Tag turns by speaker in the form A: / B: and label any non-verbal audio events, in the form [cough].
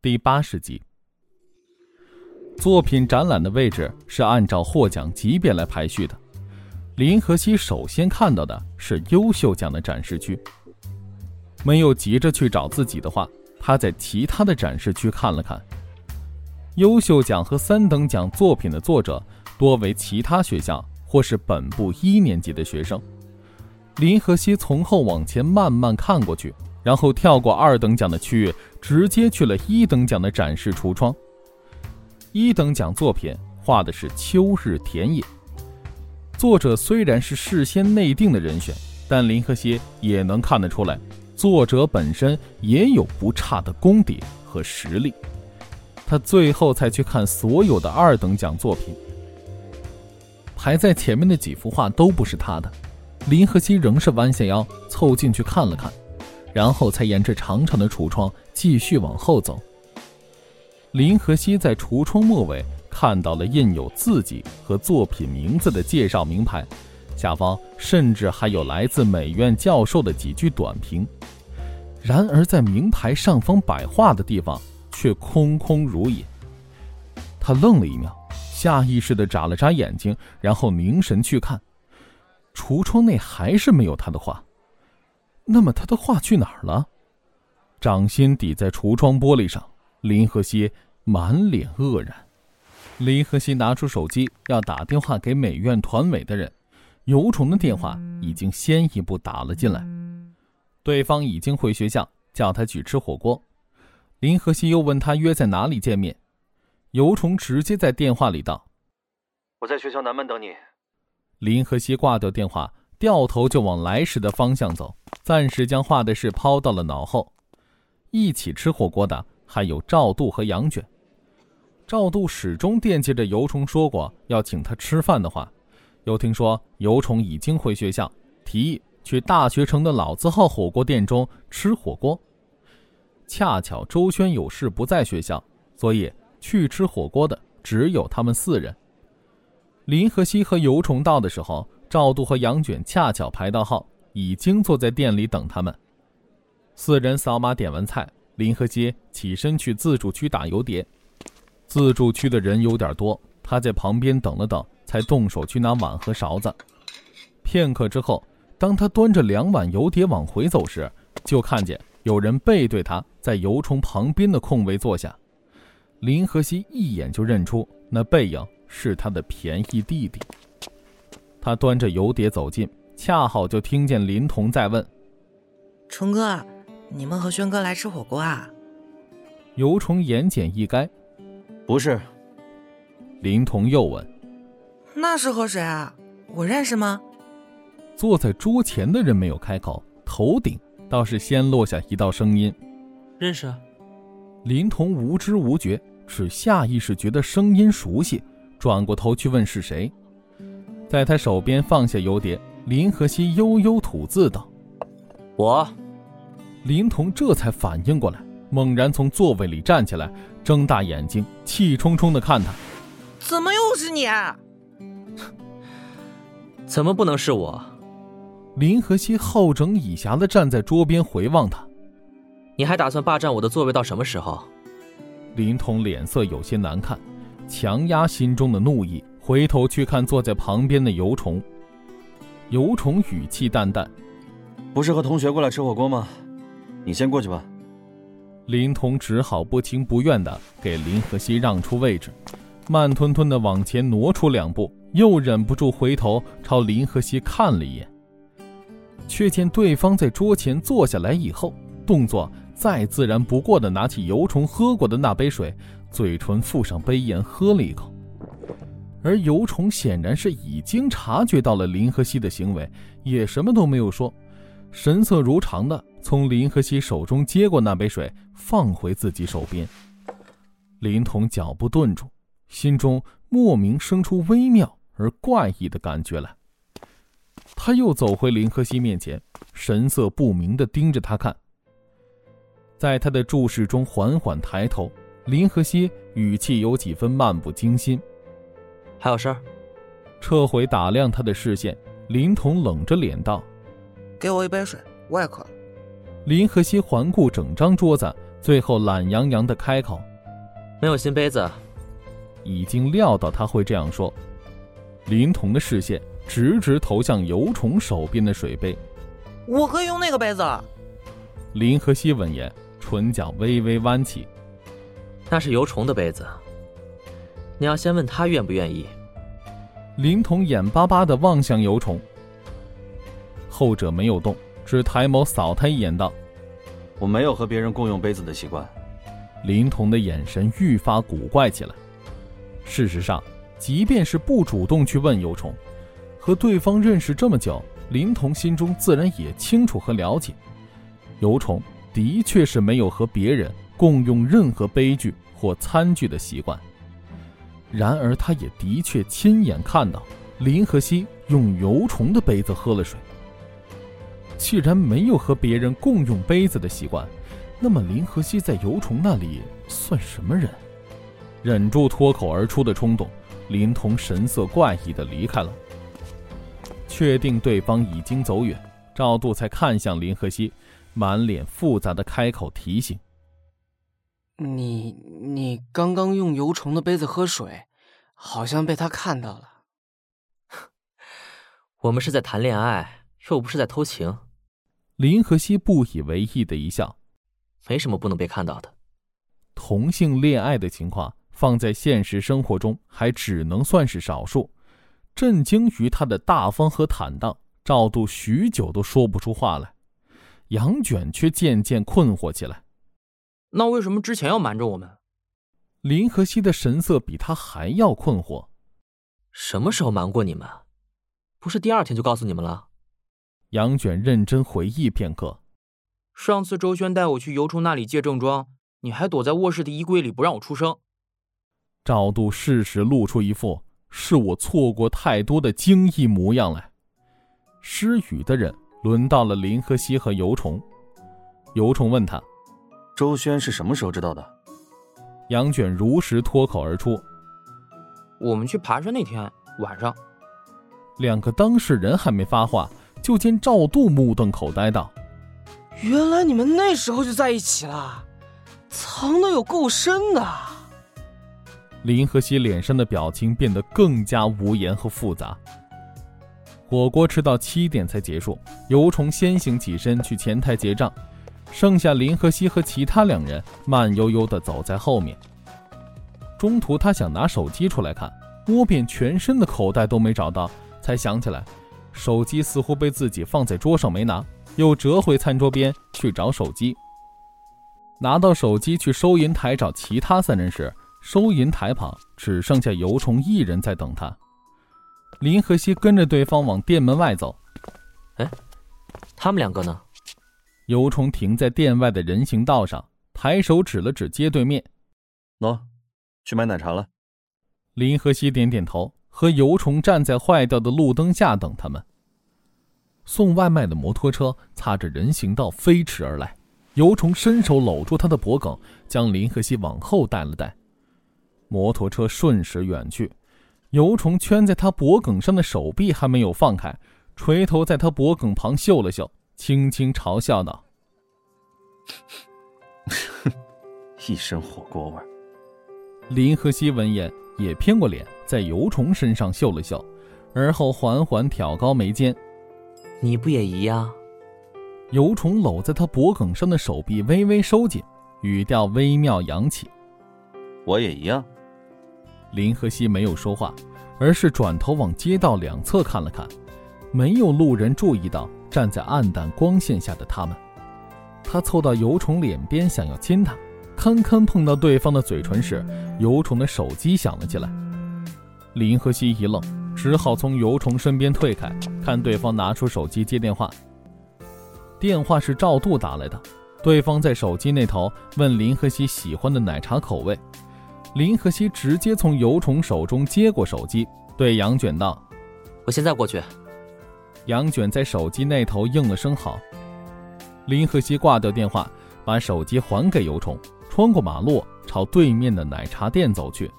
A: 第八十集。作品展览的位置是按照获奖级别来排序的。林和熙首先看到的是优秀奖的展示区，没有急着去找自己的话，他在其他的展示区看了看。优秀奖和三等奖作品的作者多为其他学校或是本部一年级的学生。林和熙从后往前慢慢看过去，然后跳过二等奖的区域，直接去了一等奖的展示橱窗。一等奖作品画的是秋日田野，作者虽然是事先内定的人选，但林和熙也能看得出来，作者本身也有不差的功底和实力。他最后才去看所有的二等奖作品，排在前面的几幅画都不是他的。林和熙仍是弯下腰凑进去看了看，然后才沿着长长的橱窗继续往后走。林和熙在橱窗末尾看到了印有自己和作品名字的介绍名牌，下方甚至还有来自美院教授的几句短评。然而，在名牌上方摆画的地方却空空如也。他愣了一秒，下意识地眨了眨眼睛，然后凝神去看。橱窗内还是没有他的画，那么他的画去哪儿了？掌心抵在橱窗玻璃上，林和熙满脸愕然。林和熙拿出手机要打电话给美院团委的人，尤虫的电话已经先一步打了进来，对方已经回学校，叫他去吃火锅。林和熙又问他约在哪里见面，尤虫直接在电话里道：“
B: 我在学校南门等你。”
A: 林和熙挂掉电话，掉头就往来时的方向走，暂时将画的事抛到了脑后。一起吃火锅的还有赵度和杨卷。赵度始终惦记着尤虫说过要请他吃饭的话，又听说尤虫已经回学校，提议去大学城的老字号火锅店中吃火锅。恰巧周轩有事不在学校，所以去吃火锅的只有他们四人。林和熙和尤虫到的时候，赵度和杨卷恰巧排到号，已经坐在店里等他们。四人扫码点完菜，林和熙起身去自助区打油碟。自助区的人有点多，他在旁边等了等，才动手去拿碗和勺子。片刻之后，当他端着两碗油碟往回走时，就看见有人背对他在油虫旁边的空位坐下。林和熙一眼就认出那背影。是他的便宜弟弟。他端着油碟走近，恰好就听见林童在问：“
C: 虫哥，你们和轩哥来吃火锅啊？”
A: 尤虫言简意赅：“
B: 不是。”
A: 林童又问：“
C: 那是和谁啊？我认识吗？”
A: 坐在桌前的人没有开口，头顶倒是先落下一道声音：“
D: 认识。”
A: 林童无知无觉，只下意识觉得声音熟悉。转过头去问是谁，在他手边放下油碟，林和熙悠悠吐字道：“
D: 我。”
A: 林童这才反应过来，猛然从座位里站起来，睁大眼睛，气冲冲的看他：“
C: 怎么又是你？[laughs]
D: 怎么不能是我？”
A: 林和熙好整以暇的站在桌边回望他：“
D: 你还打算霸占我的座位到什么时候？”
A: 林童脸色有些难看。强压心中的怒意，回头去看坐在旁边的尤虫。尤虫语气淡淡：“
B: 不是和同学过来吃火锅吗？你先过去吧。”
A: 林童只好不情不愿的给林和熙让出位置，慢吞吞的往前挪出两步，又忍不住回头朝林和熙看了一眼，却见对方在桌前坐下来以后，动作再自然不过的拿起尤虫喝过的那杯水。嘴唇附上杯沿，喝了一口，而尤虫显然是已经察觉到了林和熙的行为，也什么都没有说，神色如常的从林和熙手中接过那杯水，放回自己手边。林童脚步顿住，心中莫名生出微妙而怪异的感觉来。他又走回林和熙面前，神色不明的盯着他看，在他的注视中缓缓抬头。林和熙语气有几分漫不经心，
D: 还有事儿？
A: 撤回打量他的视线，林童冷着脸道：“
C: 给我一杯水，我也渴了。”
A: 林和熙环顾整张桌子，最后懒洋洋的开口：“
D: 没有新杯子。”
A: 已经料到他会这样说，林童的视线直直投向尤虫手边的水杯。
C: 我可以用那个杯子。
A: 林和熙闻言，唇角微微弯起。
D: 那是尤虫的杯子，你要先问他愿不愿意。
A: 林童眼巴巴的望向尤虫，后者没有动，只抬眸扫他一眼，道：“
B: 我没有和别人共用杯子的习惯。”
A: 林童的眼神愈发古怪起来。事实上，即便是不主动去问尤虫，和对方认识这么久，林童心中自然也清楚和了解，尤虫的确是没有和别人共用任何杯具或餐具的习惯。然而，他也的确亲眼看到林和熙用尤虫的杯子喝了水。既然没有和别人共用杯子的习惯，那么林和熙在尤虫那里算什么人？忍住脱口而出的冲动，林童神色怪异的离开了。确定对方已经走远，赵度才看向林和熙，满脸复杂的开口提醒：“
E: 你你刚刚用油虫的杯子喝水，好像被他看到了。[laughs]
D: 我们是在谈恋爱，又不是在偷情。”
A: 林和熙不以为意的一笑：“
D: 没什么不能被看到的，
A: 同性恋爱的情况。”放在现实生活中，还只能算是少数。震惊于他的大方和坦荡，赵度许久都说不出话来。杨卷却渐渐困惑起来。
F: 那为什么之前要瞒着我们？
A: 林和熙的神色比他还要困惑。
D: 什么时候瞒过你们？不是第二天就告诉你们了？
A: 杨卷认真回忆片刻。
F: 上次周轩带我去尤虫那里借正装，你还躲在卧室的衣柜里不让我出声。
A: 赵度适时露出一副是我错过太多的惊异模样来。失语的人轮到了林和熙和尤虫。尤虫问他：“
B: 周轩是什么时候知道的？”
A: 杨卷如实脱口而出：“
F: 我们去爬山那天晚上。”
A: 两个当事人还没发话，就见赵度目瞪口呆道：“
E: 原来你们那时候就在一起了，藏的有够深的。”
A: 林和熙脸上的表情变得更加无言和复杂。火锅吃到七点才结束，尤虫先行起身去前台结账，剩下林和熙和其他两人慢悠悠地走在后面。中途他想拿手机出来看，摸遍全身的口袋都没找到，才想起来手机似乎被自己放在桌上没拿，又折回餐桌边去找手机。拿到手机去收银台找其他三人时。收银台旁只剩下尤虫一人在等他。林和熙跟着对方往店门外走。
D: 哎，他们两个呢？
A: 尤虫停在店外的人行道上，抬手指了指街对面：“
B: 喏，去买奶茶了。”
A: 林和熙点点头，和尤虫站在坏掉的路灯下等他们。送外卖的摩托车擦着人行道飞驰而来，尤虫伸手搂住他的脖颈，将林和熙往后带了带。摩托车瞬时远去，油虫圈在他脖颈上的手臂还没有放开，垂头在他脖颈旁嗅了嗅，轻轻嘲笑道：“ [laughs]
B: 一身火锅味。”
A: 林和熙闻言也偏过脸，在油虫身上嗅了嗅，而后缓缓挑高眉间：“
D: 你不也一样？”
A: 油虫搂在他脖颈上的手臂微微收紧，语调微妙扬起：“
B: 我也一样。”
A: 林和熙没有说话，而是转头往街道两侧看了看，没有路人注意到站在暗淡光线下的他们。他凑到尤虫脸边想要亲他，堪堪碰到对方的嘴唇时，尤虫的手机响了起来。林和熙一愣，只好从尤虫身边退开，看对方拿出手机接电话。电话是赵度打来的，对方在手机那头问林和熙喜欢的奶茶口味。林和熙直接从尤虫手中接过手机，对杨卷道：“
D: 我现在过去。”
A: 杨卷在手机那头应了声好。林和熙挂掉电话，把手机还给尤虫，穿过马路，朝对面的奶茶店走去。